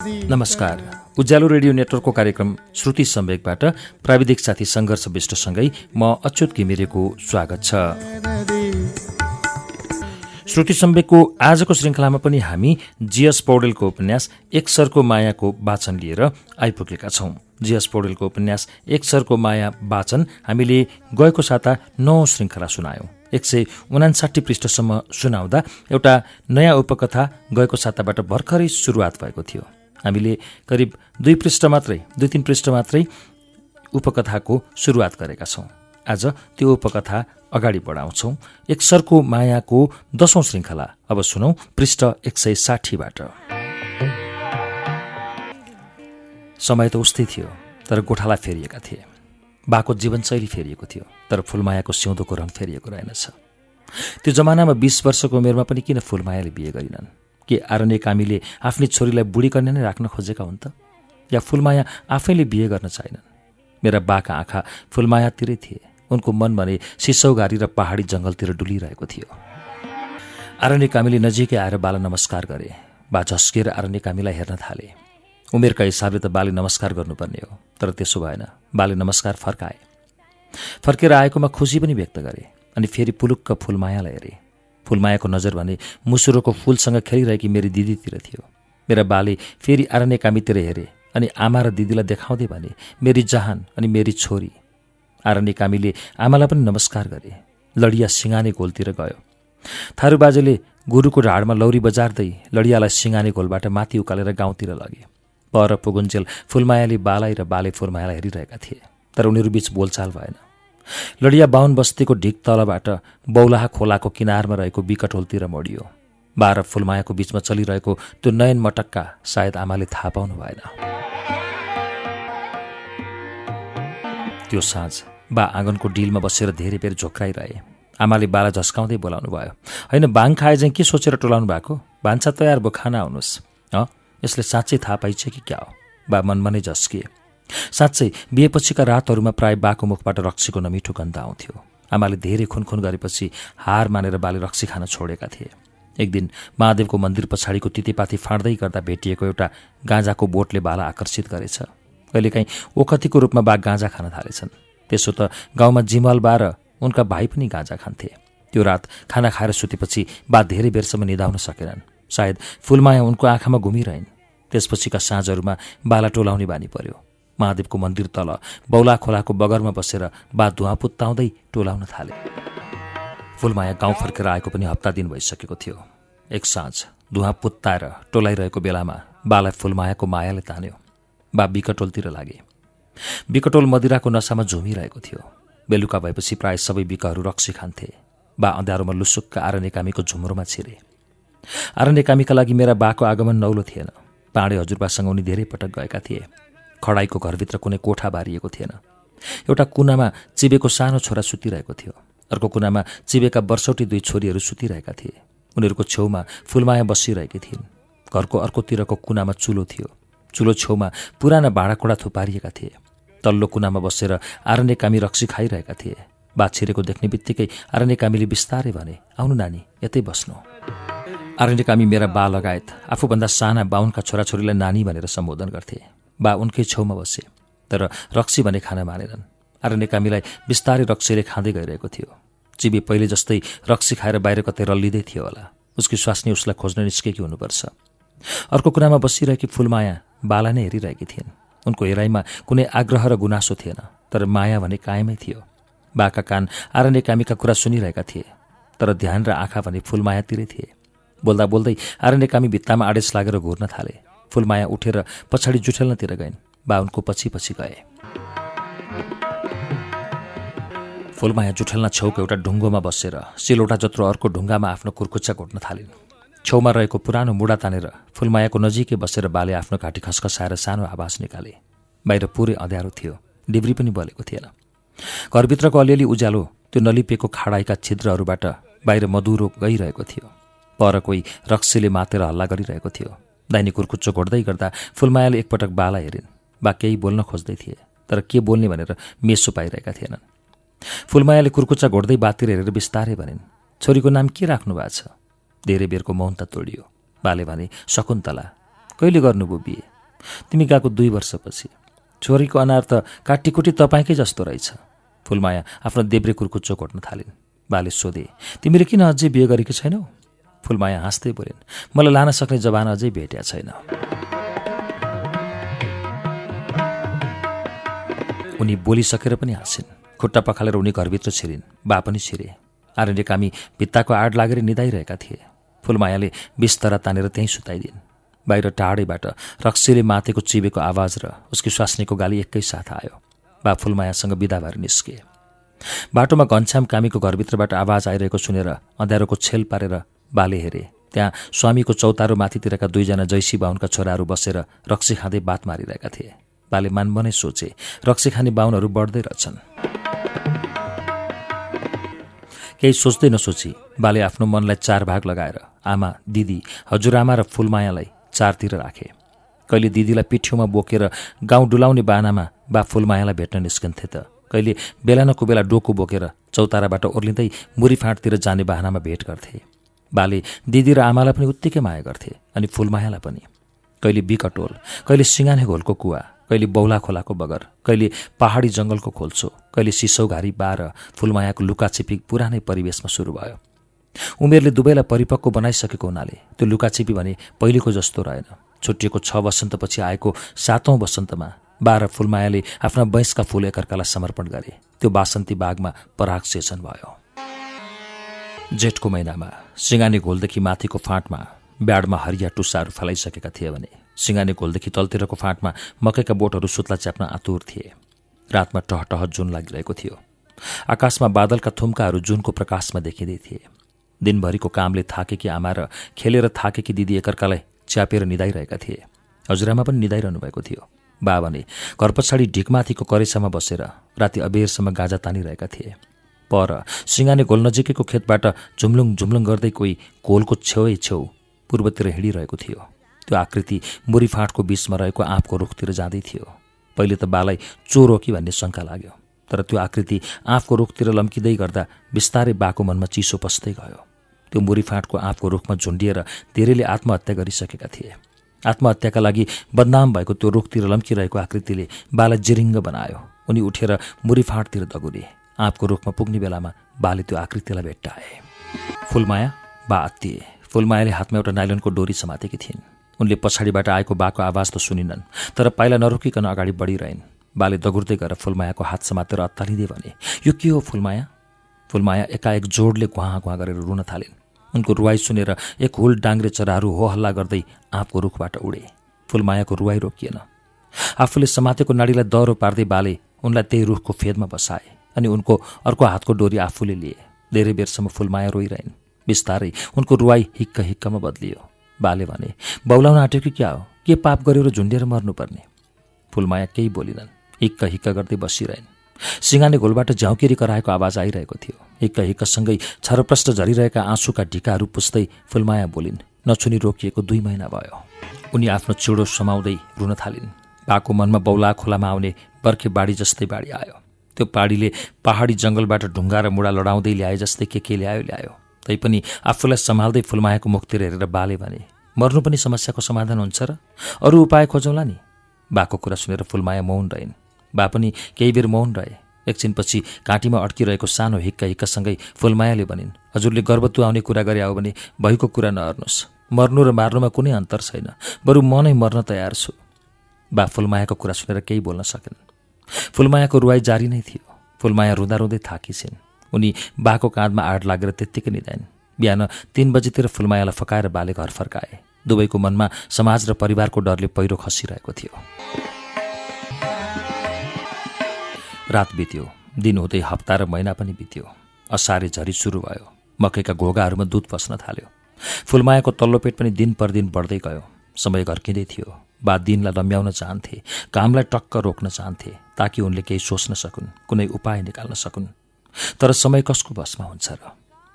नमस्कार। उज्यालो रेडियो नेटवर्कको कार्यक्रम श्रुति सम्वेकबाट प्राविधिक साथी सङ्घर्ष विष्टसँगै म अच्युत घिमिरेको स्वागत छ। श्रुति सम्वेकको आजको श्रृङ्खलामा पनि हामी जीएस पौडेलको उपन्यास एक सरको मायाको वाचन लिएर आइपुगेका छौँ। जीएस पौडेलको उपन्यास एक सरको माया वाचन हामीले गएको साता नौ श्रृङ्खला सुनायौँ। एक सय उनासाठी पृष्ठसम्म सुनाउँदा एउटा नयाँ उपकथा गएको साताबाट भर्खरै सुरुवात भएको थियो। हामीले करिब दुई पृष्ठ मात्रै दुई तिन पृष्ठ मात्रै उपकथाको सुरुवात गरेका छौँ। आज त्यो उपकथा अगाडि बढाउँछौँ। एक सरको मायाको दशौं श्रृङ्खला। अब सुनौ पृष्ठ एक सय साठीबाट। समय त उस्तै थियो तर गोठाला फेरिएका थिए। बाको जीवनशैली फेरिएको थियो तर फुलमायाको सिउँदोको रङ फेरिएको रहेनछ। त्यो जमानामा बिस वर्षको उमेरमा पनि किन फुलमायाले बिहे गरिनन्? के आरण्य कामीले आफ्नै छोरीलाई बुढी कन्या नै राख्न खोजेका हुन् त? या फुलमाया आफैले बिहे गर्न चाहिनन् मेरा बाका आँखा फुलमायातिरै थिए। उनको मन भने सिसौघारी र पहाडी जङ्गलतिर डुलिरहेको थियो। आरण्य कामीले नजिकै आएर बाल नमस्कार गरे। बा झस्किएर आरण्य कामीलाई हेर्न थाले। उमेरका हिसाबले त बाले नमस्कार गर्नुपर्ने हो तर त्यसो भएन। बाले नमस्कार फर्काए। फर्केर आएकोमा खुसी पनि व्यक्त गरे अनि फेरि पुलुक्क फुलमायालाई हेरे। फुलमायाको नजर भने मुसुरोको फुलसँग खेलिरहेकी मेरी दिदीतिर थियो। मेरा बाले फेरि आरण्य कामीतिर हेरे अनि आमा र दिदीलाई देखाउँदै भने मेरी जहान अनि मेरी छोरी। आरण्य कामीले आमालाई पनि नमस्कार गरे। लडिया सिङ्गाने घोलतिर गयो। थारू बाजेले गुरुको ढाडमा लौरी बजार्दै लडियालाई सिङ्गाने घोलबाट माथि उकालेर गाउँतिर लगे। पर पुगुन्जेल फुलमायाले बालाई र बाले फुलमायालाई हेरिरहेका थिए तर उनीहरू बीच बोलचाल भएन। लडिया बाहुन बस्तीको ढिक तलबाट बौलाहा खोलाको किनारमा रहेको बिकटोलतिर मोडियो बाह्र फुलमायाको बीचमा चलिरहेको त्यो नयन मटक्का सायद आमाले थाहा पाउनु भएन। त्यो साँझ बा आँगनको डिलमा बसेर धेरै बेर झोक्राइरहे। आमाले बाला झस्काउँदै बोलाउनु भयो होइन बाङ खाए चाहिँ के सोचेर टोलाउनु भएको? भान्सा तयार भयो खाना आउनुहोस्। अँ यसले साँच्चै थाहा पाइछ कि क्या हो? बा मनमा नै झस्किए। साँच्चै बिहेपछिका रातहरूमा प्राय बाको मुखबाट रक्सीको नमिठो गन्ध आउँथ्यो। आमाले धेरै खुनखुन गरेपछि हार मानेर बाले रक्सी खान छोडेका थिए। एक दिन महादेवको मन्दिर पछाडिको तितेपाती फाँड्दै गर्दा भेटिएको एउटा गाँजाको बोटले बाला आकर्षित गरेछ। कहिलेकाहीँ ओखतीको रूपमा बा गाँजा खान थालेछन्। त्यसो त गाउँमा जिमल बा र उनका भाइ पनि गाँजा खान्थे। त्यो रात खाना खाएर सुतेपछि बा धेरै बेरसम्म निधाउन सकेनन्। सायद फुलमाया उनको आँखामा घुमिरहन्। त्यसपछिका साँझहरूमा बाला टोलाउने बानी पर्यो। महादेवको मन्दिर तल बौला खोलाको बगरमा बसेर बा धुवा पुत्ताउँदै टोलाउन थाले। फुलमाया गाउँ फर्केर आएको पनि हप्ता दिन भइसकेको थियो। एक साँझ धुवा पुत्ताएर टोलाइरहेको बेलामा बालाई फुलमायाको मायाले तान्यो। बा बिकटोलतिर लागे। बिकटोल मदिराको नसामा झुमिरहेको थियो। बेलुका भएपछि प्राय सबै बिकहरू रक्सी खान्थे। बा अँध्यारोमा लुसुक्क आरनेकामीको झुम्रोमा छिरे। आरनेकामीका लागि मेरा बाको आगमन नौलो थिएन। पाँडे हजुरबासँग उनी धेरै पटक गएका थिए। खडाईको घरभित्र कुनै कोठा बारिएको थिएन। एउटा कुनामा चिबेको सानो छोरा सुतिरहेको थियो। अर्को कुनामा चिबेका वर्षौटी दुई छोरीहरू सुतिरहेका थिए। उनीहरूको छेउमा फुलमाया बसिरहेकी थिइन्। घरको अर्कोतिरको कुनामा चुलो थियो। चुलो छेउमा पुराना भाँडाकुँडा थुपारिएका थिए। तल्लो कुनामा बसेर आरण्य कामी रक्सी खाइरहेका थिए। बात छिरेको देख्ने बित्तिकै आरण्य कामीले बिस्तारै भने आउनु नानी यतै बस्नु। आरण्य कामी मेरा बा लगायत आफूभन्दा साना बाहुनका छोराछोरीलाई नानी भनेर सम्बोधन गर्थे। बा उनकै छेउमा बसे तर रक्सी भने खान मानेनन्। आरण्य कामीलाई बिस्तारै रक्सीले खाँदै गइरहेको थियो। चिबी पहिले जस्तै रक्सी खाएर बाहिर कतै रल्लिँदै थियो होला। उसकी स्वास्नी उसलाई खोज्न निस्केकी हुनुपर्छ। अर्को कुरामा बसिरहेकी फुलमाया बाला नै हेरिरहेकी थिइन्। उनको हेराइमा कुनै आग्रह र गुनासो थिएन तर माया भने कायमै थियो। बाका कान आरण्य कामीका कुरा सुनिरहेका थिए तर ध्यान र आँखा भने फुलमायातिरै थिए। बोल्दा बोल्दै आरण्य कामी भित्तामा आडेस लागेर घुर्न थाले। फुलमाया उठेर पछाडि जुठेल्नतिर गइन्। बा उनको पछि पछि गए। फुलमाया जुठेल्न छेउको एउटा ढुङ्गोमा बसेर सिलौटा जत्रो अर्को ढुङ्गामा आफ्नो कुर्कुच्चा घोट्न थालिन्। छेउमा रहेको पुरानो मुढा तानेर फुलमायाको नजिकै बसेर बाले आफ्नो घाँटी खसखसाएर सानो आवाज निकाले। बाहिर पुरै अँध्यारो थियो डिब्री पनि बलेको थिएन। घरभित्रको अलिअलि उज्यालो त्यो नलिपिएको खाडाइका छिद्रहरूबाट बाहिर मधुरो गइरहेको थियो। पर कोही रक्सीले मातेर हल्ला गरिरहेको थियो। दाहिने कुर्कुच्चो घोट्दै गर्दा फुलमायाले एकपटक बाला हेरिन्। बा केही बोल्न खोज्दै थिए तर के बोल्ने भनेर मेसो पाइरहेका थिएनन्। फुलमायाले कुर्कुच्चा घोट्दै बातिर हेरेर बिस्तारै भनिन् छोरीको नाम के राख्नु भएको छ? धेरै बेरको मौनता तोडियो। बाले भने शकुन्तला कहिले गर्नुभयो बिहे? तिमी गएको दुई वर्षपछि। छोरीको अनार त काटीकुटी तपाईँकै जस्तो रहेछ। फुलमाया आफ्नो देब्रे कुर्कुच्चो कोट्न थालिन्। बाले सोधे तिमीले किन अझै बिहे गरेकी छैनौ? फुलमाया हाँस्दै बोलिन् मलाई लान सक्ने जवान अझै भेट्या छैन। उनी बोलिसकेर पनि हाँसिन् खुट्टा पखालेर उनी घरभित्र छिरिन्। बा पनि छिरे। आरण्य कामी भित्ताको आड लागेर निधाइरहेका थिए। फुलमायाले बिस्तरा तानेर त्यहीँ सुताइदिन्। बाहिर टाढैबाट रक्सीले माथेको चिबेको आवाज र उसकी स्वास्नीको गाली एकैसाथ आयो। बा फुलमायासँग बिदा भएर निस्के। बाटोमा घनश्याम कामीको घरभित्रबाट आवाज आइरहेको सुनेर अँध्यारोको छेल पारेर बाले हेरे। त्यहाँ स्वामीको चौतारो माथितिरका दुईजना जैसी बाहुनका छोराहरू बसेर रक्सी खाँदै बात मारिरहेका थिए। बाले मानमनै सोचे रक्सी खाने बाहुनहरू बढ्दै रहेछन्। केही सोच्दै नसोची बाले आफ्नो मनलाई चार भाग लगाएर आमा दिदी हजुरआमा र फुलमायालाई चारतिर राखे। कहिले दिदीलाई पिठ्यौमा बोकेर गाउँ डुलाउने बानामा बा फुलमायालाई भेट्न निस्कन्थे त। कहिले बेला न कुबेला डोको बोकेर चौताराबाट ओर्लिँदै मुरी फाँटतिर जाने बाहनामा भेट गर्थे। बाले दिदी र आमालाई पनि उत्तिकै माया गर्थे अनि फुलमायालाई पनि। कहिले बिकटोल कहिले सिङ्गाने घोलको कुवा कहिले बौला खोलाको बगर कहिले पहाडी जङ्गलको खोल्छो कहिले सिसौघारी बा र फुलमायाको लुकाछिपी पुरानै परिवेशमा सुरु भयो। उमेरले दुवैलाई परिपक्व बनाइसकेको हुनाले त्यो लुकाछिपी भने पहिलेको जस्तो रहेन। छुट्टिएको छ वसन्तपछि आएको सातौं वसन्तमा बाह्र फुलमायाले आफ्ना बैंसका फुल एकअर्कालाई समर्पण गरे। त्यो बासन्ती बागमा पराग सेचन भयो। जेठको महिनामा सिङ्गानी घोलदेखि माथिको फाँटमा ब्याडमा हरिया टुसाहरू फैलाइसकेका थिए भने सिङ्गाने घोलदेखि तलतिरको फाँटमा मकैका बोटहरू सुत्ला च्याप्न आतुर थिए। रातमा टहटह जुन लागिरहेको थियो। आकाशमा बादलका थुम्काहरू जुनको प्रकाशमा देखिँदै थिए। दिनभरिको कामले थाकेकी आमा र खेलेर थाकेकी दिदी एकअर्कालाई च्यापेर निधाइरहेका थिए। हजुरआमा पनि निधाइरहनु भएको थियो। बा भने घर पछाडि ढिकमाथिको करेसामा बसेर राति अबेरसम्म गाजा तानिरहेका थिए। पर सिङ्गाने घोल नजिकैको खेतबाट झुम्लुङ झुम्लुङ गर्दै कोही घोलको छेउै छेउ पूर्वतिर हिँडिरहेको थियो। त्यो आकृति मुरी फाँटको बिचमा रहेको आँपको रुखतिर जाँदै थियो। पहिले त बालाई चोर हो कि भन्ने शङ्का लाग्यो तर त्यो आकृति आँपको रुखतिर लम्किँदै गर्दा बिस्तारै बाको मनमा चिसो पस्दै गयो। त्यो मुरी फाँटको आँपको रुखमा झुन्डिएर धेरैले आत्महत्या गरिसकेका थिए। आत्महत्याका लागि बदनाम भएको त्यो रुखतिर लम्किरहेको आकृतिले बालाई जिरिङ्ग बनायो। उनी उठेर मुरी फाँटतिर दगुरे। आँपको रुखमा पुग्ने बेलामा बाले त्यो आकृतिलाई भेट्टाए फुलमाया बा आत्तिए। फुलमायाले हातमा एउटा नाइलनको डोरी समातेकी थिइन्। उनले पछाडिबाट आएको बाको आवाज त सुनिनन् तर पाइला नरोकिकन अगाडि बढिरहन्। बाले दगुर्दै गएर फुलमायाको हात समातेर अत्तालिँदै भने यो के हो फुलमाया? फुलमाया एकाएक जोडले घुवा घुवा गरेर रुन थालिन्। उनको रुवाई सुनेर एक हुल डाङ्ग्रे चराहरू हो हल्ला गर्दै आँपको रुखबाट उडे। फुलमायाको रुवाई रोकिएन। आफूले समातेको नाडीलाई दह्रो पार्दै बाले उनलाई त्यही रुखको फेदमा बसाए। अनि उनको अर्को हातको डोरी आफूले लिए। धेरै बेरसम्म फुलमाया रोइरहन्। बिस्तारै उनको रुवाई हिक्क हिक्कमा बदलियो। बाले भने बौलाउन आँट्यो कि क्या हो? के पाप गर्यो र झुन्डेर मर्नुपर्ने? फुलमाया केही बोलिनन्। हिक्क हिक्क गर्दै बसिरहन्। सिंगाने घोलबाट झ्याउकेरी कराएको आवाज आइरहेको थियो। हिक्क हिक्कसँगै छरप्रष्ट झरिरहेका आँसुका ढिकाहरू पुस्दै फुलमाया बोलिन् नछुनी रोकिएको दुई महिना भयो। उनी आफ्नो चिडो समाउँदै रुन थालिन्। बाको मनमा बौला खोलामा आउने बर्खे बाढी जस्तै बाढी आयो। त्यो बाढीले पहाडी जङ्गलबाट ढुङ्गा र मुढा लडाउँदै ल्याए जस्तै के के ल्यायो ल्यायो। तैपनि आफूलाई सम्हाल्दै फुलमायाको मुखतिर हेरेर बाले भने मर्नु पनि समस्याको समाधान हुन्छ र? अरू उपाय खोजौँला नि? बाको कुरा सुनेर फुलमाया मौन रहेन्। बा पनि केही बेर मौन रहे। एकछिनपछि काँटीमा अड्किरहेको सानो हिक्का हिक्कासँगै फुलमायाले भनिन् हजुरले गर्भतु आउने कुरा गरे आऊ भने भएको कुरा नहर्नुहोस्। मर्नु र मार्नुमा कुनै अन्तर छैन। बरु म नै मर्न तयार छु। बा फुलमायाको कुरा सुनेर केही बोल्न सकेन फुलमायाको रुवाई जारी नै थियो। फुलमाया रुँदा रुँदै थाकिसिन् उनी बाको काँधमा आड लागेर त्यत्तिकै निधाइन्। बिहान तीन बजीतिर फुलमायालाई फकाएर बाले घर फर्काए। दुवैको मनमा समाज र परिवारको डरले पहिरो खसिरहेको थियो। रात बित्यो। दिन हुँदै हप्ता र महिना पनि बित्यो। असारे झरी सुरु भयो। मकैका घोगाहरूमा दुध पस्न थाल्यो। फुलमायाको तल्लो पेट पनि दिन पर दिन बढ्दै गयो। समय घर्किँदै थियो। बा दिनलाई लम्ब्याउन चाहन्थे कामलाई टक्क रोक्न चाहन्थे ताकि उनले केही सोच्न सकुन् कुनै उपाय निकाल्न सकुन्। तर समय कसको बसमा हुन्छ र?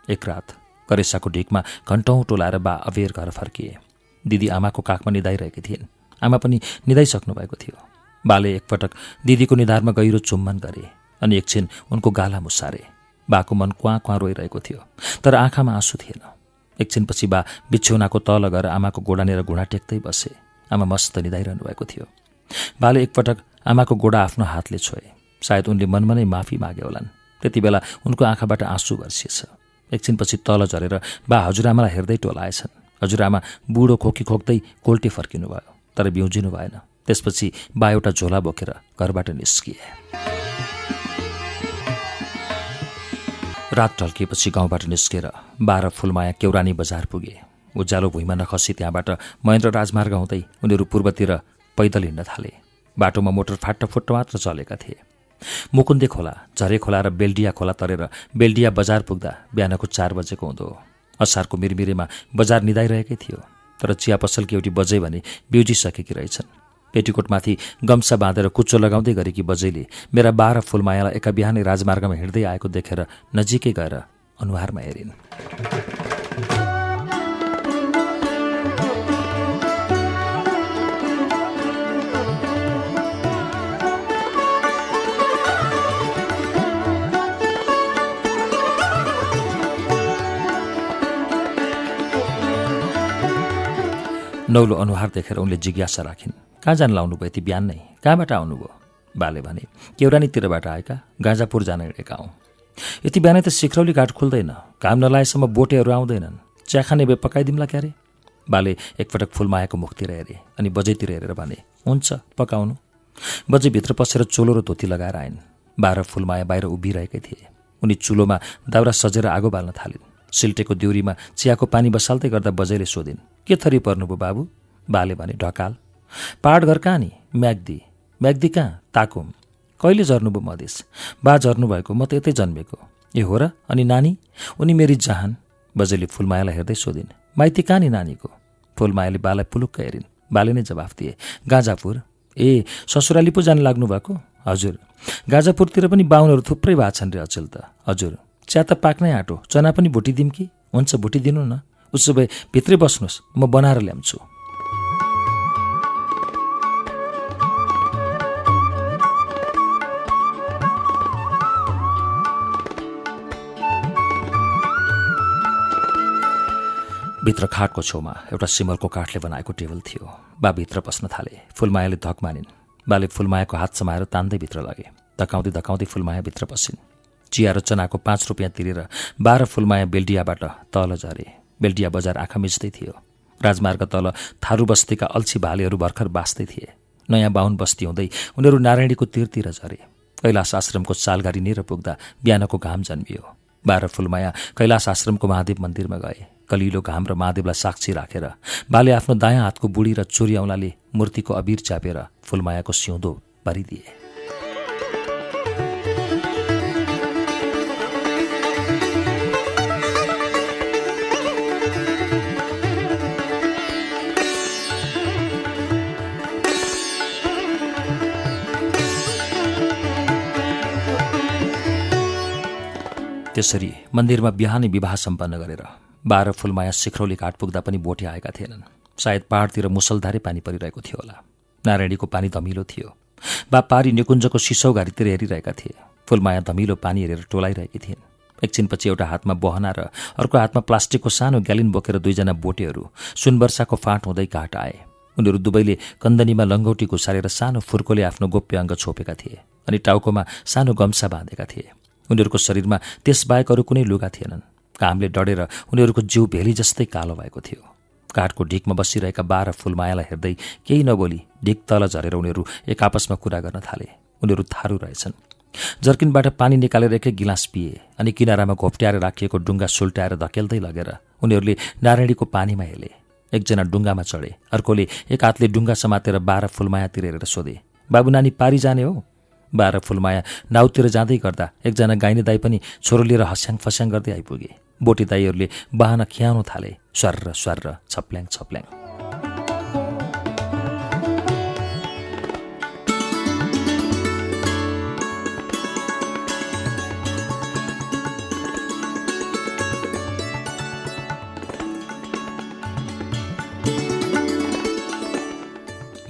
एक रात करेसाको ढिकमा घन्टौँ टोलाएर बा अबेर घर फर्किए। दिदी आमाको काखमा निधाइरहेकी थिइन्। आमा पनि निधाइसक्नु भएको थियो। बाले एकपटक दिदीको निधारमा गहिरो चुम्बन गरे अनि एकछिन उनको गाला मुसारे। बाको मन क्वाँ क्वाँ रोइरहेको थियो तर आँखामा आँसु थिएन। एकछिनपछि बा बिछ्यौनाको तल गएर आमाको गोडानेर घुँडा टेक्दै बसे। आमा मस्त निधाइरहनु भएको थियो। बाले एकपटक आमाको गोडा आफ्नो हातले छोए। सायद उनले मनमा नै माफी मागे होलान्। त्यति बेला उनको आँखाबाट आँसु वर्सिएछ एकछिनपछि तल झरेर बा हजुरआमालाई हेर्दै टोलाएछन् हजुरआमा बुढो खोकी खोक्दै कोल्टे फर्किनु भयो तर बिउजिनु भएन। त्यसपछि बा एउटा झोला बोकेर घरबाट निस्किए। रात ढल्किएपछि गाउँबाट निस्केर बाह्र फुलमाया केौरानी बजार पुगे। उज्यालो भुइँमा नखसी त्यहाँबाट महेन्द्र राजमार्ग हुँदै उनीहरू पूर्वतिर पैदल हिँड्न थाले। बाटोमा मोटर फाट्टफुट्ट मात्र चलेका थिए। मुकुन्दे खोला झरे खोला र बेल्डिया खोला तरेर बेल्डिया बजार पुग्दा बिहानको चार बजेको हुँदो। असारको मिरमिरेमा बजार निधाइरहेकै थियो तर चिया पसलकी एउटी बजै भने बिउजिसकेकी रहेछन्। पेटीकोटमाथि गम्सा बाँधेर कुच्चो लगाउँदै गरेकी बजैले मेरा बाह्र फुलमायालाई एका बिहानै राजमार्गमा हिँड्दै आएको देखेर नजिकै गएर अनुहारमा हेरिन्। नौलो अनुहार देखेर उनले जिज्ञासा राखिन् कहाँ जान लाउनु भयो यति बिहान नै? कहाँबाट आउनुभयो? बाले भने केौरानीतिरबाट आएका गाजापुर जान हिँडेका हौँ। यति बिहानै त सिख्रौली घाट खुल्दैन काम नलाएसम्म बोटेहरू आउँदैनन्। चिया खाने भए पकाइदिउँला क्यारे? बाले एकपटक फुलमायाको मुखतिर हेरे अनि बजैतिर हेरेर भने हुन्छ पकाउनु। बजे भित्र पसेर चोलो र धोती लगाएर आइन्। बाह्र फुलमाया बाहिर उभिरहेकै थिए। उनी चुलोमा दाउरा सजेर आगो बाल्न थालिन्। सिल्टेको दिउरीमा चियाको पानी बसाल्दै गर्दा बजैले सोधिन् के थरी पर्नुभयो बाबु? बाले भने ढकाल। पहाड घर कहाँ नि? म्याग्दी। म्याग्दी कहाँ? ताकुम। कहिले झर्नुभयो मधेस? बा झर्नु भएको म त यतै जन्मेको। ए हो र अनि नानी? उनी मेरी जहान। बजेले फुलमायालाई हेर्दै सोधिन् माइती कहाँ नि नानीको? फुलमायाले बालाई पुलुक्क हेरिन्। बाले नै जवाफ दिए गाजापुर। ए ससुराली पो जान लाग्नु भएको? हजुर। गाजापुरतिर पनि बाहुनहरू थुप्रै भएको छन् रे अचेल त। हजुर। चिया त पाक्नै आँटो। चना पनि भुटिदिउँ कि? हुन्छ भुटिदिनु न। उसो भए भित्रै बस्नुहोस्। म बनाएर ल्याउँछु। भित्र खाटको छेउमा एउटा सिमलको काठले बनाएको टेबल थियो। बा भित्र बस्न थाले। फुलमायाले धक मानिन्। बाले फुलमायाको हात समाएर तान्दै भित्र लगे। धकाउँदै धकाउँदै फुलमाया भित्र बसिन्। चिया र चनाको पाँच रुपियाँ तिरेर बाह्र फुलमाया बेल्डियाबाट तल झरे। बेल्डिया बजार आँखा मिच्दै थियो। राजमार्ग तल थारू बस्तीका अल्छी भालेहरू भर्खर बाँच्दै थिए। नयाँ बाहुन बस्ती हुँदै उनीहरू नारायणीको तिरतिर झरे। कैलाश आश्रमको सालगारी निर पुग्दा बिहानको घाम जन्मियो। बाह्र फुलमाया कैलाश आश्रमको महादेव मन्दिरमा गए। कलिलो घाम र महादेवलाई साक्षी राखेर बाले आफ्नो दायाँ हातको बुढी र चोरी औँलाले मूर्तिको अबिर चापेर फुलमायाको सिउँदो भरिदिए। त्यसरी मन्दिरमा बिहानै विवाह सम्पन्न गरेर बाह्र फुलमाया शिखरौली घाट पुग्दा पनि बोटे आएका थिएनन्। सायद पहाडतिर मुसलधारे पानी परिरहेको थियो होला। नारायणीको पानी धमिलो थियो। बा पारी निकुञ्जको सिसौ घारीतिर हेरिरहेका थिए। फुलमाया धमिलो पानी हेरेर टोलाइरहेकी थिइन्। एकछिनपछि एउटा हातमा बहना र अर्को हातमा प्लास्टिकको सानो ग्यालिन बोकेर दुईजना बोटेहरू सुनवर्षाको फाँट हुँदै घाट आए। उनीहरू दुवैले कन्दनीमा लङ्गौटी घुसारेर सानो फुर्कोले आफ्नो गोप्य अङ्ग छोपेका थिए अनि टाउकोमा सानो गम्सा बाँधेका थिए। उनीहरूको शरीरमा त्यसबाहेक अरू कुनै लुगा थिएनन्। कामले डढेर उनीहरूको जिउ भेली जस्तै कालो भएको थियो। काठको ढिकमा बसिरहेका बाह्र फुलमायालाई हेर्दै केही नबोली ढिक तल झरेर उनीहरू एक आपसमा कुरा गर्न थाले। उनीहरू थारू रहेछन्। जर्किनबाट पानी निकालेर एकै गिलास पिए अनि किनारामा घोप्ट्याएर राखिएको डुङ्गा सुल्ट्याएर धकेल्दै लगेर उनीहरूले नारायणीको पानीमा हेले। एकजना डुङ्गामा चढे अर्कोले एक हातले डुङ्गा समातेर बाह्र फुलमायातिर हेरेर सोधे बाबु नानी पारी जाने हो? बाह्र फुलमाया नाउतिर जाँदै गर्दा एकजना गाइने दाई पनि छोरो लिएर हस्याङ फस्याङ गर्दै आइपुगे। बोटी दाईहरूले बाहना खियाउनु थाले। स्वर स्वर छप्ल्याङ छप्ल्याङ।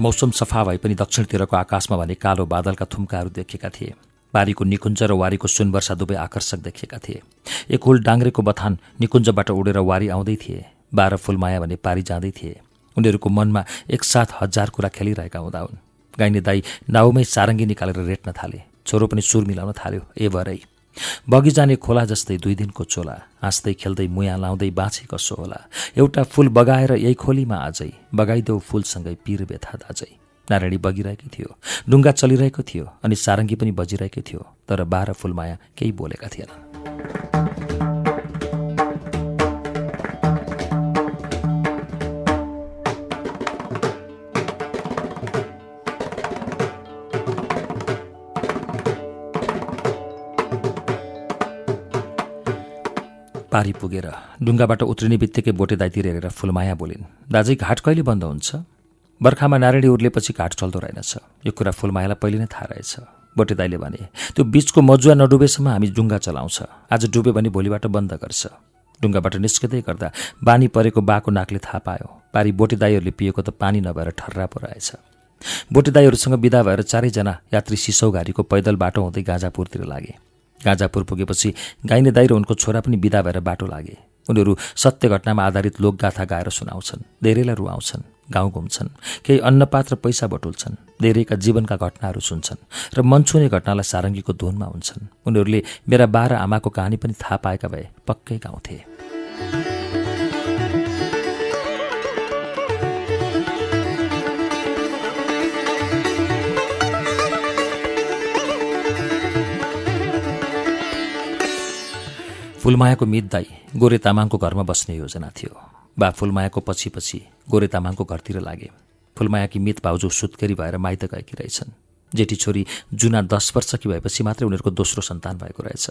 मौसम सफा भए पनि दक्षिणतिरको आकाशमा भने कालो बादलका थुम्काहरू देखिएका थिए। बारीको निकुञ्ज र वारीको सुनवर्षा दुवै आकर्षक देखिएका थिए। एक हुल डाङ्ग्रेको बथान निकुञ्जबाट उडेर वारी आउँदै थिए। बाह्र फुलमाया भने पारी जाँदै थिए। उनीहरूको मनमा एकसाथ हजार कुरा खेलिरहेका हुँदा हुन्। गाइने दाई नाउमै सारङ्गी निकालेर रेट्न थाले। छोरो पनि सुर मिलाउन थाल्यो। ए भरै। बगी जाने खोला जस्तै दुई दिनको चोला हाँस्दै खेल्दै मुया लाउँदै बाँचे कसो होला एउटा फुल बगाएर यही खोलीमा आजै बगाइदेऊ फुलसँगै पिर बेथा दाजै नारायणी बगिरहेकै थियो डुङ्गा चलिरहेको थियो अनि सारङ्गी पनि बजिरहेकै थियो तर बाह्र फुलमाया केही बोलेका थिएनन्। पारी पुगेर डुङ्गाबाट उत्रिने बित्तिकै बोटे दाइतिर हेरेर फुलमाया बोलिन् दाजै घाट कहिले बन्द हुन्छ? बर्खामा नारायणी उर्लेपछि घाट चल्दो रहेनछ। यो कुरा फुलमायालाई पहिले नै थाहा रहेछ। बोटे दाइले भने त्यो बिचको मजुवा नडुबेसम्म हामी डुङ्गा चलाउँछ। आज डुब्यो भने भोलिबाट बन्द गर्छ। डुङ्गाबाट निस्किँदै गर्दा बानी परेको बाको नाकले थाहा पायो। पारी बोटे दाईहरूले पिएको त पानी नभएर ठर्रा पो रहेछ। बोटे दाईहरूसँग विदा भएर चारैजना यात्री सिसौ घारीको पैदल बाटो हुँदै गाजापुरतिर लागे। गाजापुर पुगेपछि गाइने दाई र उनको छोरा पनि विदा भएर बाटो लागे। उनीहरू सत्य घटनामा आधारित लोकगाथा गाएर सुनाउँछन् धेरैलाई रुवाउँछन् गाउँ घुम्छन् केही अन्नपात र पैसा बटुल्छन् धेरैका जीवनका घटनाहरू सुन्छन् र मन छुने घटनालाई सारङ्गीको धुनमा हुन्छन्। उनीहरूले मेरा बाह्र आमाको कहानी पनि थाहा पाएका भए पक्कै गाउँथे। फुलमायाको मित दाई गोरे तामाङको घरमा बस्ने योजना थियो। बा फुलमायाको पछि पछि गोरे तामाङको घरतिर लागे। फुलमायाकी मित भाउजू सुत्केरी भएर माइत गएकी रहेछन्। जेठी छोरी जुना दस वर्षकी भएपछि मात्रै उनीहरूको दोस्रो सन्तान भएको रहेछ।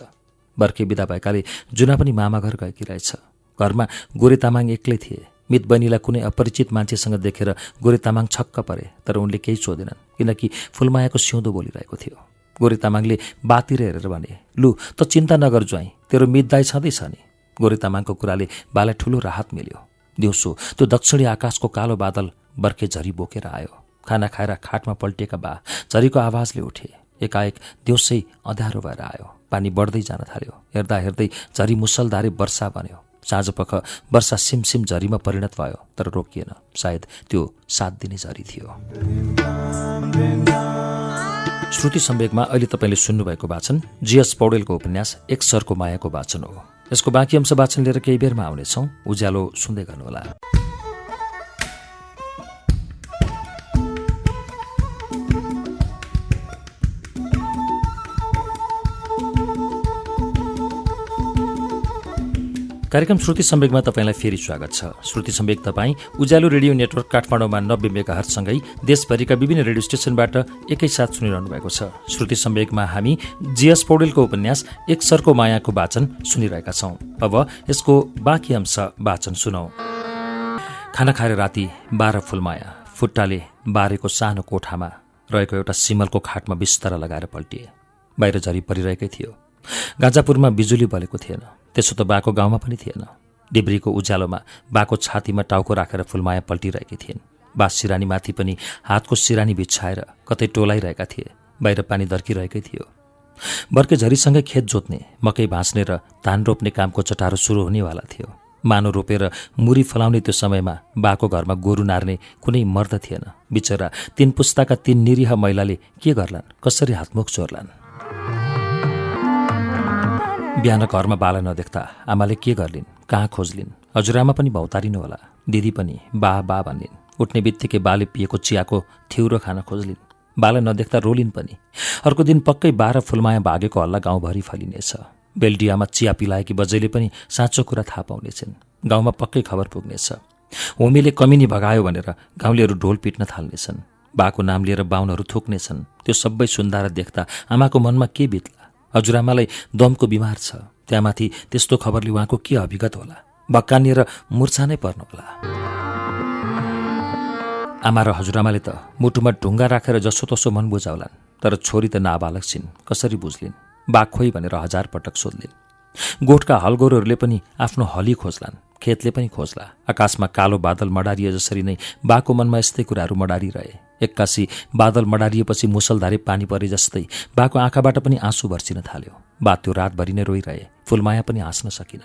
बर्खे बिदा भएकाले जुना पनि मामा घर गएकी रहेछ। घरमा गोरे तामाङ एक्लै थिए। मित बहिनीलाई कुनै अपरिचित मान्छेसँग देखेर गोरे तामाङ छक्क परे तर उनले केही सोधेनन् किनकि फुलमायाको सिउँदो बोलिरहेको थियो। गोरे तामाङले बातिर हेरेर भने लु त चिन्ता नगर ज्वाइँ। तेरो मितदाई छँदैछ नि। गोरे तामाङको कुराले बालाई ठुलो राहत मिल्यो। दिउँसो त्यो दक्षिणी आकाशको कालो बादल बर्खे झरी बोकेर आयो। खाना खाएर खाटमा पल्टिएका बा झरीको आवाजले उठे। एकाएक दिउँसै अँध्यारो भएर आयो। पानी बढ्दै जान थाल्यो। हेर्दा हेर्दै झरी मुसलधारे वर्षा बन्यो। साँझपख वर्षा सिमसिम झरीमा परिणत भयो तर रोकिएन। सायद त्यो सात दिने झरी थियो। श्रुति सम्वेकमा अहिले तपाईँले सुन्नुभएको वाचन जीएस पौडेलको उपन्यास एक सरको मायाको वाचन हो। यसको बाँकी अंश वाचन लिएर केही बेरमा आउनेछौँ। उज्यालो सुन्दै गर्नुहोला। कार्यक्रम श्रुति सम्वेकमा तपाईँलाई फेरि स्वागत छ। श्रुति सम्वेक तपाईँ उज्यालो रेडियो नेटवर्क काठमाडौँमा नब्बे मेगाहरसँगै देशभरिका विभिन्न रेडियो स्टेसनबाट एकैसाथ सुनिरहनु भएको छ। श्रुति सम्वेकमा हामी जीएस पौडेलको उपन्यास एक सरको मायाको वाचन सुनिरहेका छौँ। अब यसको बाँकी अंश वाचन सुनौ। खाना खाएर राति बाह्र फुलमाया फुट्टाले बारेको सानो कोठामा रहेको एउटा सिमलको खाटमा बिस्तारा लगाएर पल्टिए। बाहिर झरी परिरहेकै थियो। गाजापुरमा बिजुली बलेको थिएन। त्यसो त बाको गाउँमा पनि थिएन। डिब्रीको उज्यालोमा बाको छातीमा टाउको राखेर फुलमाया पल्टिरहेकी थिइन्। बा सिरानीमाथि पनि हातको सिरानी बिछाएर कतै टोलाइरहेका थिए। बाहिर पानी दर्किरहेकै थियो। बर्के झरीसँगै खेत जोत्ने मकै भाँच्ने र धान रोप्ने कामको चटारो सुरु हुनेवाला थियो। मानो रोपेर मुरी फलाउने त्यो समयमा बाको घरमा गोरु नार्ने कुनै मर्द थिएन। बिचरा तीन पुस्ताका तीन निरीह महिलाले के गर्लान् कसरी हातमुख चोर्लान् बिहान घरमा बाला नदेख्दा आमाले के गर्लिन् कहाँ खोज्लिन्? हजुरआमा पनि भौतारिनु होला। दिदी पनि बा बा भनिन् उठ्ने बित्तिकै बाले पिएको चियाको थिउरो खान खोज्लिन्। बाला नदेख्दा रोलिन् पनि। अर्को दिन पक्कै बाह्र फुलमाया भागेको हल्ला गाउँभरि फलिनेछ। बेल्डियामा चिया पिलाएकी बजैले पनि साँचो कुरा थाहा पाउनेछन्। गाउँमा पक्कै खबर पुग्नेछ। होमीले कमिनी भगायो भनेर गाउँलेहरू ढोल पिट्न थाल्नेछन्। बाको नाम लिएर बाहुनहरू थुक्नेछन्। त्यो सबै सुन्दा र देख्दा आमाको मनमा के बित्ला? हजुरआमालाई दमको बिमार छ। त्यहाँमाथि त्यस्तो खबरले उहाँको के अभिगत होला? भक्कानिएर मुर्छा नै पर्नु होला। आमा र हजुरआमाले त मुटुमा ढुङ्गा राखेर जसोतसो मन बुझाउलान् तर छोरी त नाबालक छिन् कसरी बुझलिन्? बा खोइ भनेर हजार पटक सोध्लिन्। गोठका हलगोरुहरूले पनि आफ्नो हली खोज्लान् खेतले पनि खोज्ला। आकाशमा कालो बादल मडारिए जसरी नै बाको मनमा यस्तै कुराहरू मडारिरहे। एक्कासी बादल मडारिएपछि मुसलधारे पानी परे जस्तै बाको आँखाबाट पनि आँसु भर्सिन थाल्यो। बा त्यो रातभरि नै रोइरहे। फुलमाया पनि हाँस्न सकिन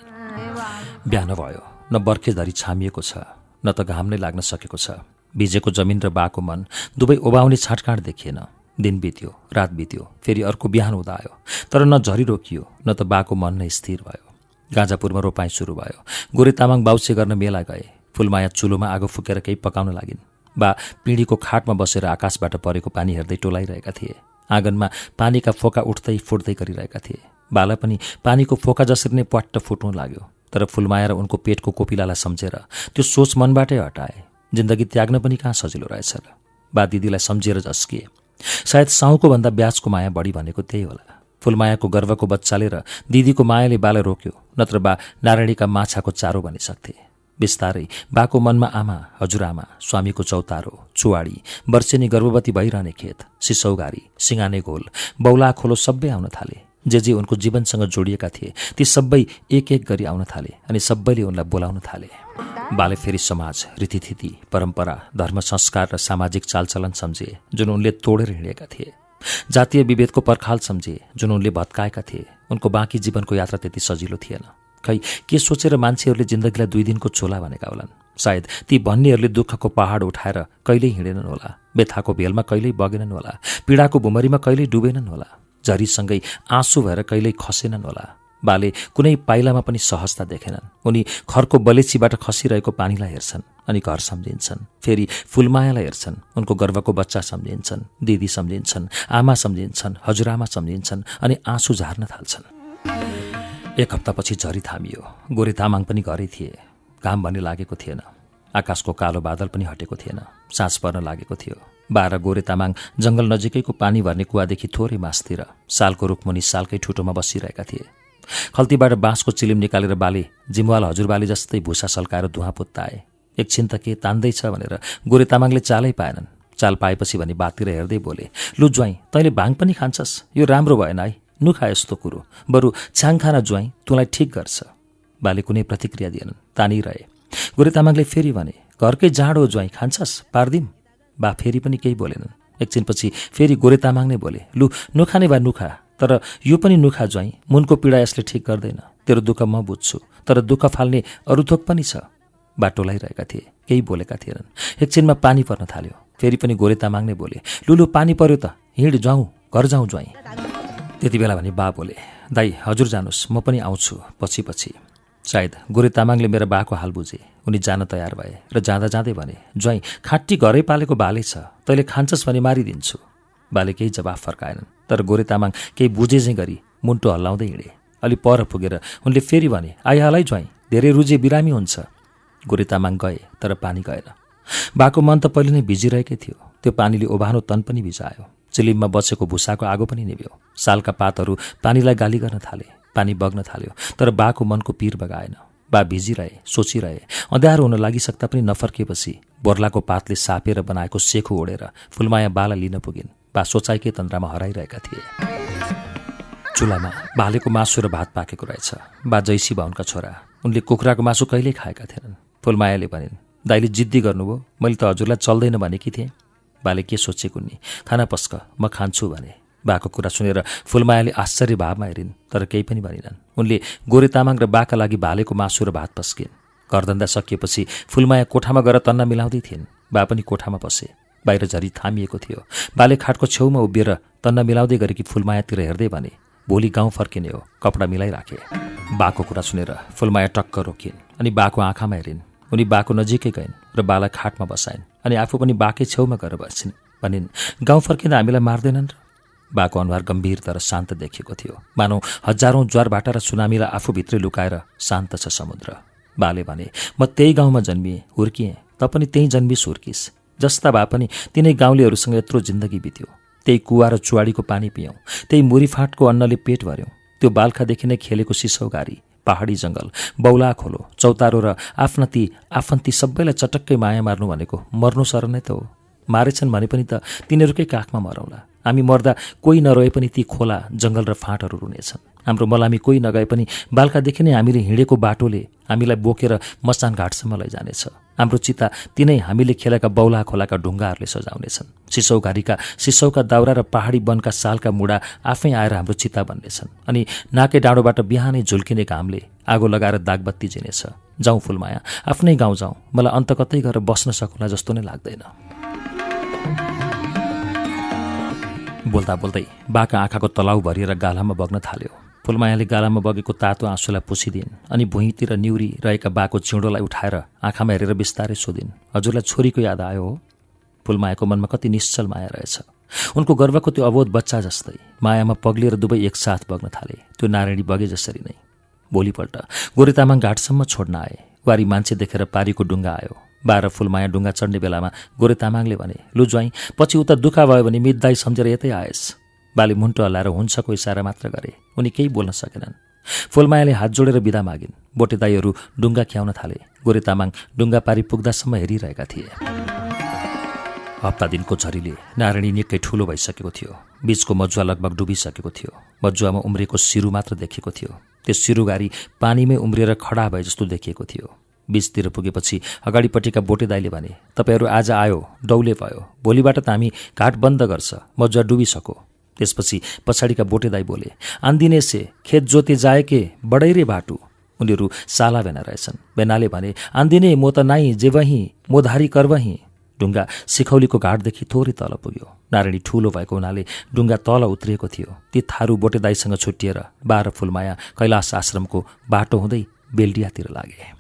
बिहान भयो। न बर्खेधरी छामिएको छ न त घाम नै लाग्न सकेको छ। भिजेको जमिन र बाको मन दुवै ओबाउने छाँटकाँट देखिएन दिन बित्यो रात बित्यो फेरि अर्को बिहान हुँदा आयो। तर न झरी रोकियो न त बाको मन नै स्थिर भयो। गाजापुरमा रोपाइँ सुरु भयो। गोरे तामाङ बाउसे गर्न मेला गए। फुलमाया चुलोमा आगो फुकेर केही पकाउन लागिन्। बा पिँढीको खाटमा बसेर आकाशबाट परेको पानी हेर्दै टोलाइरहेका थिए। आँगनमा पानीका फोका उठ्दै फुट्दै गरिरहेका थिए। बाला पनि पानीको फोका जसरी नै प्वाट्ट फुट्नु लाग्यो तर फुलमाया र उनको पेटको कोपिलालाई सम्झेर त्यो सोच मनबाटै हटाए। जिन्दगी त्याग्न पनि कहाँ सजिलो रहेछ र? बा दिदीलाई सम्झेर झस्किए। सायद साहुको भन्दा ब्याजको माया बढी भनेको त्यही होला। फुलमायाको गर्वको बच्चाले र दिदीको मायाले बालाई रोक्यो नत्र बा नारायणीका माछाको चारो भनिसक्थे बिस्तारै बाको मनमा आमा हजुरआमा स्वामीको चौतारो चुवाडी वर्षेनी गर्भवती भइरहने खेत सिसौगारी सिंगाने घोल बौला खोलो सबै आउन थाले। जे जे उनको जीवनसँग जोडिएका थिए ती सबै एक एक गरी आउन थाले अनि सबैले उनलाई बोलाउन थाले। बाले फेरि समाज रीतिथिति परम्परा धर्म संस्कार र सामाजिक चालचलन सम्झे जुन उनले तोडेर हिँडेका थिए। जातीय विभेदको पर्खाल सम्झे जुन उनले भत्काएका थिए उनको बाँकी जीवनको यात्रा त्यति सजिलो थिएन। खै के सोचेर मान्छेहरूले जिन्दगीलाई दुई दिनको छोला भनेका होलान्? सायद ती भन्नेहरूले दुःखको पहाड उठाएर कहिल्यै हिँडेनन् होला। बेथाको भेलमा कहिल्यै बगेनन् होला। पीडाको भुमरीमा कहिल्यै डुबेनन् होला। झरीसँगै आँसु भएर कहिल्यै खसेनन् होला। बाले कुनै पाइलामा पनि सहजता देखेनन्। उनी खरको बलेचीबाट खसिरहेको पानीलाई हेर्छन् अनि घर सम्झिन्छन्। फेरि फुलमायालाई हेर्छन्। उनको गर्वको बच्चा सम्झिन्छन् दिदी सम्झिन्छन् आमा सम्झिन्छन् हजुरआमा सम्झिन्छन् अनि आँसु झार्न थाल्छन्। एक हप्तापछि झरी थामियो। गोरे तामाङ पनि घरै थिए। घाम भन्ने लागेको थिएन। आकाशको कालो बादल पनि हटेको थिएन। साँझ पर्न लागेको थियो। बाह्र गोरे तामाङ जङ्गल नजिकैको पानी भर्ने कुवादेखि थोरै मासतिर सालको रुखमुनि सालकै ठुटोमा बसिरहेका थिए। खल्तीबाट बाँसको चिलिम निकालेर बाले जिमवाल हजुरबाले जस्तै भुसा सल्काएर धुवा पुत्ताए। एकछिन त के तान्दैछ भनेर गोरे तामाङले चालै पाएनन्। चाल पाएपछि भने बाततिर हेर्दै बोले लु ज्वाइँ तैँले भाङ पनि खान्छस्। यो राम्रो भएन है। नुखा यस्तो कुरो। बरु छ्याङ खाना ज्वाइँ तँलाई ठिक गर्छ। बाले कुनै प्रतिक्रिया दिएनन्। तानिरहे। गोरे तामाङले फेरि भने घरकै जाँडो ज्वाइँ खान्छस्? पारिदिम? बा फेरि पनि केही बोलेनन्। एकछिनपछि फेरि गोरे तामाङ नै बोले लु नुखाने बा नुखा तर यो पनि नुखा ज्वाइँ। मुनको पीडा यसले ठिक गर्दैन। तेरो दुःख म बुझ्छु। तर दुःख फाल्ने अरू थोक पनि छ। बाटो लगाइरहेका थिए। केही बोलेका थिएनन्। एकछिनमा पानी पर्न थाल्यो। फेरि पनि गोरे तामाङ नै बोले लुलु पानी पर्यो त। हिँड जाउँ। घर जाउँ ज्वाइँ। त्यति बेला भने बा बोले दाई हजुर जानुहोस् म पनि आउँछु पछि पछि। सायद गोरे तामाङले मेरो बाको हाल बुझे उनी जान तयार भए र जाँदा जाँदै भने ज्वाइँ खाटी घरै पालेको बाले छ तैँले खान्छस् भने मारिदिन्छु बाले केही जवाफ फर्काएनन् तर गोरे तामाङ केही बुझे चाहिँ गरी मुन्टो हल्लाउँदै हिँडे। अलि पर पुगेर उनले फेरि भने आइहालै ज्वाइँ धेरै रुजे बिरामी हुन्छ गोरे तामाङ गए तर पानी गएन। बाको मन त पहिले नै भिजिरहेकै थियो त्यो पानीले ओभानो तन पनि भिजायो। चिलिममा बसेको भुसाको आगो पनि निभ्यो। सालका पातहरू पानीलाई गाली गर्न थाले पानी बग्न थाल्यो तर बाको मनको पिर बगाएन। बा भिजिरहे सोचिरहे अँध्यारो हुन लागिसक्दा पनि नफर्किएपछि बोर्लाको पातले सापेर बनाएको सेखो ओढेर फुलमाया बाला लिन पुगिन्। बा सोचाइकै तन्द्रामा हराइरहेका थिए। चुलामा भालेको मासु र भात पाकेको रहेछ। बा जैसी बाहुनका छोरा। उनले कुखुराको मासु कहिल्यै खाएका थिएनन्। फुलमायाले भनिन् दाइले जिद्दी गर्नुभयो मैले त हजुरलाई चल्दैन भनेकी थिएँ। बाले के सोचेको नि खाना पस्क म खान्छु भने। बाको कुरा सुनेर फुलमायाले आश्चर्य भावमा हेरिन् तर केही पनि भनिनन्। उनले गोरे तामाङ र बाका लागि भालेको मासु र भात पस्किन्। घरधन्दा सकिएपछि फुलमाया कोठामा गएर तन्ना मिलाउँदै थिइन्। बा पनि कोठामा पसे। बाहिर झरी थामिएको थियो। बाले खाटको छेउमा उभिएर तन्न मिलाउँदै गरेकी फुलमायातिर हेर्दै भने भोलि गाउँ फर्किने हो कपडा मिलाइराखे। बाको कुरा सुनेर फुलमाया टक्क रोकिन् अनि बाको आँखामा हेरिन्। उनी बाको नजिकै गइन् र बालाई खाटमा बसाइन् अनि आफू पनि बाकै छेउमा गएर बसिन् भनिन् गाउँ फर्किँदा हामीलाई मार्दैनन् र? बाको अनुहार गम्भीर तर शान्त देखिएको थियो। मानौ हजारौँ ज्वारबाट र सुनामीलाई आफूभित्रै लुकाएर शान्त छ समुद्र। बाले भने म त्यही गाउँमा जन्मिएँ हुर्किएँ। त पनि त्यहीँ जन्मिस हुर्किस्। जस्ता भए पनि तिनै गाउँलेहरूसँग यत्रो जिन्दगी बित्यो। त्यही कुवा र चुवाडीको पानी पियौँ। त्यही मुरीफाँटको अन्नले पेट भर्यौँ। त्यो बाल्खादेखि नै खेलेको सिसौगारी पहाडी जङ्गल बौला खोलो चौतारो र आफ्ना ती आफन्ती सबैलाई चटक्कै माया मार्नु भनेको मर्नु सर नै त हो। मारेछन् भने पनि त तिनीहरूकै काखमा मरौँला। हामी मर्दा कोही नरहे पनि ती खोला जङ्गल र फाँटहरू रुनेछन्। हाम्रो मलामी कोही नगए पनि बाल्कादेखि नै हामीले हिँडेको बाटोले हामीलाई बोकेर मसान घाटसम्म लैजानेछ। हाम्रो चिता तिनै हामीले खेलेका बौला खोलाका ढुङ्गाहरूले सजाउनेछन्। सिसौघारीका सिसौका दाउरा र पहाडी वनका सालका मुढा आफै आएर हाम्रो चिता बन्नेछन् अनि नाके डाँडोबाट बिहानै झुल्किने घामले आगो लगाएर दागबत्ती जिनेछ। जाउँ फुलमाया आफ्नै गाउँ जाउँ। मलाई अन्त कतै गएर बस्न सकुला जस्तो नै लाग्दैन। बोल्दा बोल्दै बाका आँखाको तलाउ भरिएर गालामा बग्न थाल्यो। फुलमायाले गालामा बगेको तातो आँसुलाई पुछिदिन् अनि भुइँतिर निउरी रहेका बाको चिउँडोलाई उठाएर आँखामा हेरेर बिस्तारै सोधिन् हजुरलाई छोरीको याद आयो हो? फुलमायाको मनमा कति निश्चल माया रहेछ। उनको गर्वको त्यो अवोध बच्चा जस्तै। मायामा पग्लिएर दुवै एकसाथ बग्न थाले। त्यो नारायणी बगे जसरी नै। भोलिपल्ट गोरेतामाङ घाटसम्म छोड्न आए। वारी मान्छे देखेर पारीको डुङ्गा आयो। बाह्र फुलमाया डुङ्गा चढ्ने बेलामा गोरे तामाङले भने लु ज्वाइँ पछि उता दुःख भयो भने मितदाई सम्झेर यतै आएस् बाली मुन्टो हल्लाएर हुन्छको इसारा मात्र गरे। उनी केही बोल्न सकेनन्। फुलमायाले हात जोडेर बिदा मागिन्। बोटेदाईहरू डुङ्गा ख्याउन थाले। गोरे तामाङ डुङ्गा पारी पुग्दासम्म हेरिरहेका थिए। हप्ता दिनको झरीले नारायणी निकै ठुलो भइसकेको थियो। बीचको मजुवा लगभग डुबिसकेको थियो। मजुवामा उम्रिएको सिरु मात्र देखेको थियो। त्यो सिरुगारी पानीमै उम्रिएर खडा भए जस्तो देखिएको थियो। बिचतिर पुगेपछि अगाडिपट्टिका बोटेदाईले भने तपाईँहरू आज आयो डौले भयो। भोलिबाट त हामी घाट बन्द गर्छ। मजुवा डुबिसक्यो त्यसपछि पछाडिका बोटेदाई बोले आन्दिने से खेत जोते जाए के बडै रे बाटु। उनीहरू साला भेना रहेछन्। बेनाले भने आन्दिने म त नाइ जे वहीँ मोधारी करवहीँ ढुङ्गा सिखौलीको घाटदेखि थोरै तल पुग्यो। नारायणी ठूलो भएको हुनाले ढुङ्गा तल उत्रिएको थियो। ती थारू बोटेदाईसँग छुट्टिएर बाह्र फुलमाया कैलाश आश्रमको बाटो हुँदै बेल्डियातिर लागे।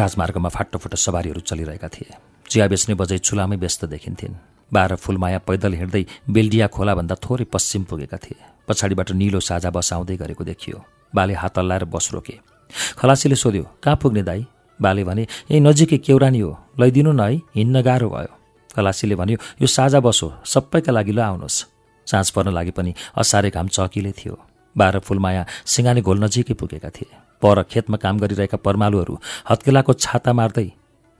राजमार्गमा फाटोफुटो सवारीहरू चलिरहेका थिए। चिया बेच्ने बजै चुलामै व्यस्त देखिन्थिन्। बाह्र फुलमाया पैदल हिँड्दै बेल्डिया खोलाभन्दा थोरै पश्चिम पुगेका थिए। पछाडिबाट निलो साझा बस आउँदै गरेको देखियो। बाले हात हल्लाएर बस रोके। खलासीले सोध्यो कहाँ पुग्ने दाई? बाले भने यही नजिकै केौरानी हो लैदिनु न है हिँड्न गाह्रो भयो। खलासीले भन्यो यो साझा बस हो सबैका लागि ल आउनुहोस्। साँझ पर्न लागि पनि असारे घाम चकिले थियो। बाह्र फुलमाया सिङ्गाने घोल नजिकै पुगेका थिए। पर खेतमा काम गरिरहेका परमालुहरू हत्केलाको छाता मार्दै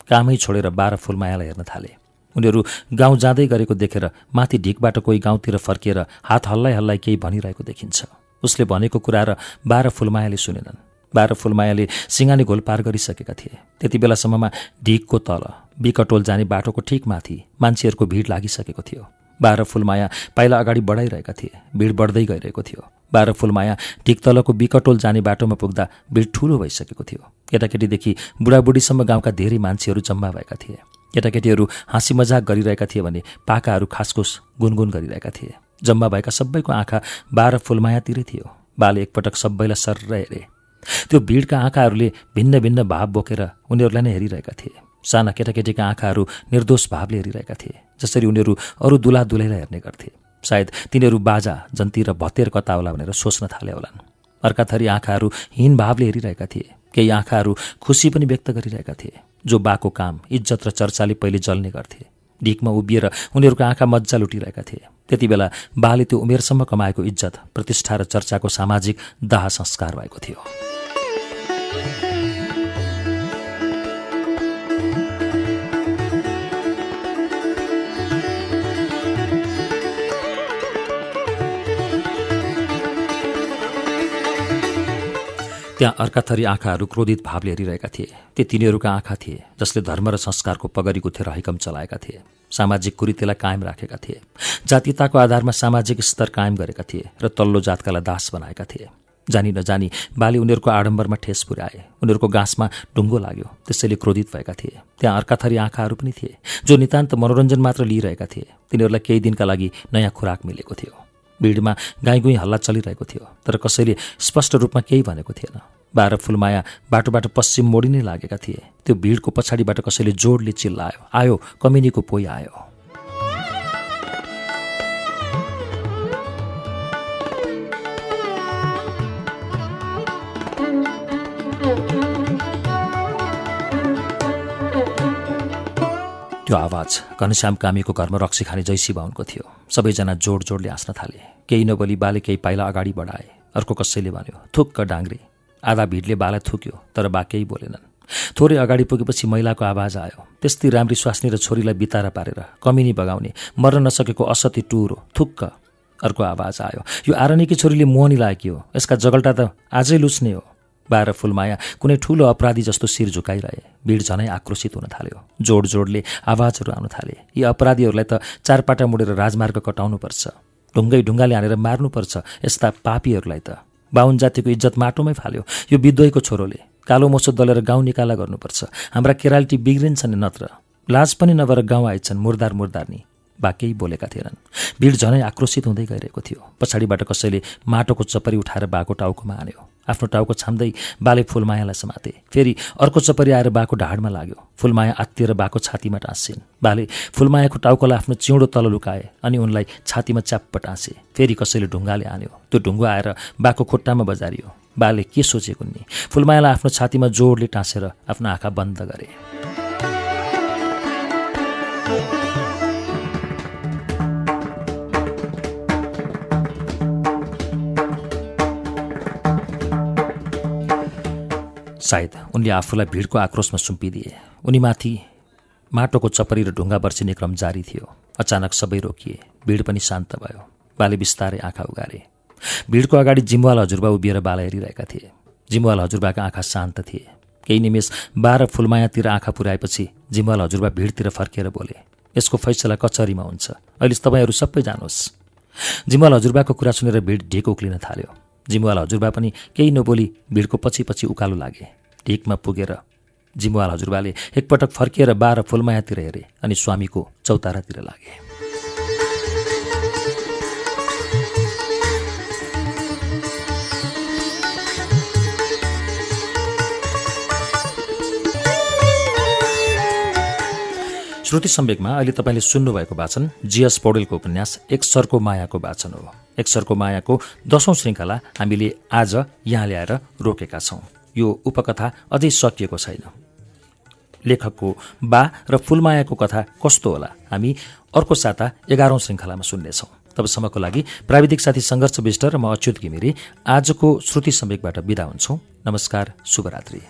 कामै छोडेर बाह्र फुलमायालाई हेर्न थाले। उनीहरू गाउँ जाँदै गरेको देखेर माथि ढिकबाट कोही गाउँतिर फर्किएर हात हल्लाइ हल्लाइ केही भनिरहेको देखिन्छ। उसले भनेको कुरा र बाह्र फुलमायाले सुनेनन्। बाह्र फुलमायाले सिङ्गानी घोल पार गरिसकेका थिए। त्यति बेलासम्ममा ढिकको तल बिकटोल जाने बाटोको ठिक माथि मान्छेहरूको भिड लागिसकेको थियो। बाह्र फुलमाया पाइला अगाडि बढाइरहेका थिए। भिड बढ्दै गइरहेको थियो। बाह्र फुलमाया ढिकतलको बिकटोल जाने बाटोमा पुग्दा भिड ठुलो भइसकेको थियो। केटाकेटीदेखि बुढाबुढीसम्म गाउँका धेरै मान्छेहरू जम्मा भएका थिए। केटाकेटीहरू हाँसी मजाक गरिरहेका थिए भने पाकाहरू खासखुस गुनगुन गरिरहेका थिए। जम्मा भएका सबैको आँखा बाह्र फुलमायातिरै थियो। बाले एकपटक सबैलाई सर्र हेरे। त्यो भिडका आँखाहरूले भिन्न भिन्न भाव बोकेर उनीहरूलाई नै हेरिरहेका थिए। साना केटाकेटीका आँखाहरू निर्दोष भावले हेरिरहेका थिए जसरी उनीहरू अरू दुला दुलैलाई हेर्ने गर्थे। सायद तिनीहरू बाजा जन्ती र भतेर कता होला भनेर सोच्न थाले होलान्। अर्का थरी आँखाहरू हीन भावले हेरिरहेका थिए। केही आँखाहरू खुसी पनि व्यक्त गरिरहेका थिए जो बाको काम इज्जत र चर्चाले पहिले जल्ने गर्थे। ढिकमा उभिएर उनीहरूको आँखा मजा लुटिरहेका थिए। त्यति बेला बाले त्यो उमेरसम्म कमाएको इज्जत प्रतिष्ठा र चर्चाको सामाजिक दाह संस्कार भएको थियो। त्यहाँ अर्का थरी आँखाहरू क्रोधित भावले हेरिरहेका थिए। ती तिनीहरूका आँखा थिए जसले धर्म र संस्कारको पगरी गुथेर हैकम चलाएका थिए। सामाजिक कुरीतिलाई कायम राखेका थिए। जातीयताको आधारमा सामाजिक स्तर कायम गरेका थिए र तल्लो जातकालाई दास बनाएका थिए। जानी नजानी बाली उनीहरूको आडम्बरमा ठेस पुर्याए। उनीहरूको गाँसमा ढुङ्गो लाग्यो त्यसैले क्रोधित भएका थिए। त्यहाँ अर्का थरी आँखाहरू पनि थिए जो नितान्त मनोरञ्जन मात्र लिइरहेका थिए। तिनीहरूलाई केही दिनका लागि नयाँ खुराक मिलेको थियो। भिडमा गाई गुई हल्ला चलिरहेको थियो तर कसैले स्पष्ट रूपमा केही भनेको थिएन। बाह्र फुलमाया बाटोबाट पश्चिम मोडिनै लागेका थिए। त्यो भिडको पछाडिबाट कसैले जोडले चिल्लायो आयो कमिनीको पोइ आयो। त्यो आवाज घनश्याम कामीको घरमा रक्सी खाने जैसी बाहुनको थियो। सबैजना जोड जोडले हाँस्न थाले। केही नबोली बाले केही पाइला अगाडि बढाए। अर्को कसैले भन्यो थुक्क डाङ्ग्रे आधा भिडले बालाई थुक्यो तर बा केही बोलेनन्। थोरै अगाडि पुगेपछि महिलाको आवाज आयो। त्यस्तै राम्री स्वास्नी र छोरीलाई बितारा पारेर कमिनी बगाउने मर्न नसकेको असती टुरो थुक्क। अर्को आवाज आयो यो आरणीकी छोरीले मोहनी लागेकी हो। यसका जगल्टा त आजै लुच्ने हो। बाह्र फुलमाया कुनै ठुलो अपराधी जस्तो शिर झुकाइरहे। भिड झनै आक्रोशित हुन थाल्यो। जोड जोडले आवाजहरू आउन थाले। यी अपराधीहरूलाई त चारपाटा मुडेर राजमार्ग कटाउनुपर्छ। ढुङ्गै ढुङ्गाले हानेर मार्नुपर्छ यस्ता पापीहरूलाई त। बाहुन जातिको इज्जत माटोमै फाल्यो। यो विद्रोहीको छोरोले। कालो मोसो दलेर गाउँ निकाला गर्नुपर्छ। हाम्रा केराल्टी बिग्रिन्छन् नत्र। लाज पनि नभएर गाउँ आइछन् मुर्दार मुर्दारनी। बा केही बोलेका थिएनन्। भिड झनै आक्रोशित हुँदै गइरहेको थियो। पछाडिबाट कसैले माटोको चपरी उठाएर बाको टाउकोमा हान्यो आफ्नो टाउको छाम्दै बाले फुलमायालाई समाते। फेरि अर्को चपरी आएर बाको ढाडमा लाग्यो। फुलमाया आत्तिएर बाको छातीमा टाँसिन्। बाले फुलमायाको टाउकोलाई आफ्नो चिउँडो तल लुकाए अनि उनलाई छातीमा च्याप्प टाँसे। फेरि कसैले ढुङ्गाले हान्यो त्यो ढुङ्गो आएर बाको खुट्टामा बजारियो। बाले के सोचेको नि? फुलमायालाई आफ्नो छातीमा जोडले टाँसेर आफ्नो आँखा बन्द गरे। सायद उनले आफूलाई भिडको आक्रोशमा सुम्पिदिए। उनीमाथि माटोको चपरी र ढुङ्गा बर्सिने क्रम जारी थियो। अचानक सबै रोकिए। भिड पनि शान्त भयो। बाले बिस्तारै आँखा उगारे। भिडको अगाडि जिम्वाल हजुरबा उभिएर बाला हेरिरहेका थिए। जिम्वाल हजुरबाका आँखा शान्त थिए। केही निमेष बाह्र फुलमायातिर आँखा पुर्याएपछि जिम्वाल हजुरबा भिडतिर फर्केर बोले यसको फैसला कचहरीमा हुन्छ। अहिले तपाईँहरू सबै जानुहोस्। जिम्वाल हजुरबाको कुरा सुनेर भिड ढिक उक्लिन थाल्यो। जिम्वाल हजुरबा पनि केही नबोली भिडको पछि पछि उकालो लागे। ढिकमा पुगेर जिम्वाल हजुरबाले एकपटक फर्किएर बाह्र फुलमायातिर हेरे अनि स्वामीको चौतारातिर लागे। श्रुति सम्वेकमा अहिले तपाईँले सुन्नुभएको वाचन जीएस पौडेलको उपन्यास एक सरको मायाको वाचन हो। एक सरको मायाको दशौं श्रृङ्खला हामीले आज यहाँ ल्याएर रोकेका छौँ। यो उपकथा अझै सकिएको छैन। लेखकको बा र फुलमायाको कथा कस्तो होला हामी अर्को साता एघारौँ श्रृङ्खलामा सुन्नेछौँ। तबसम्मको लागि प्राविधिक साथी सङ्घर्ष विष्ट र म अच्युत घिमिरे आजको श्रुति सम्वेकबाट विदा हुन्छौँ। नमस्कार शुभरात्री।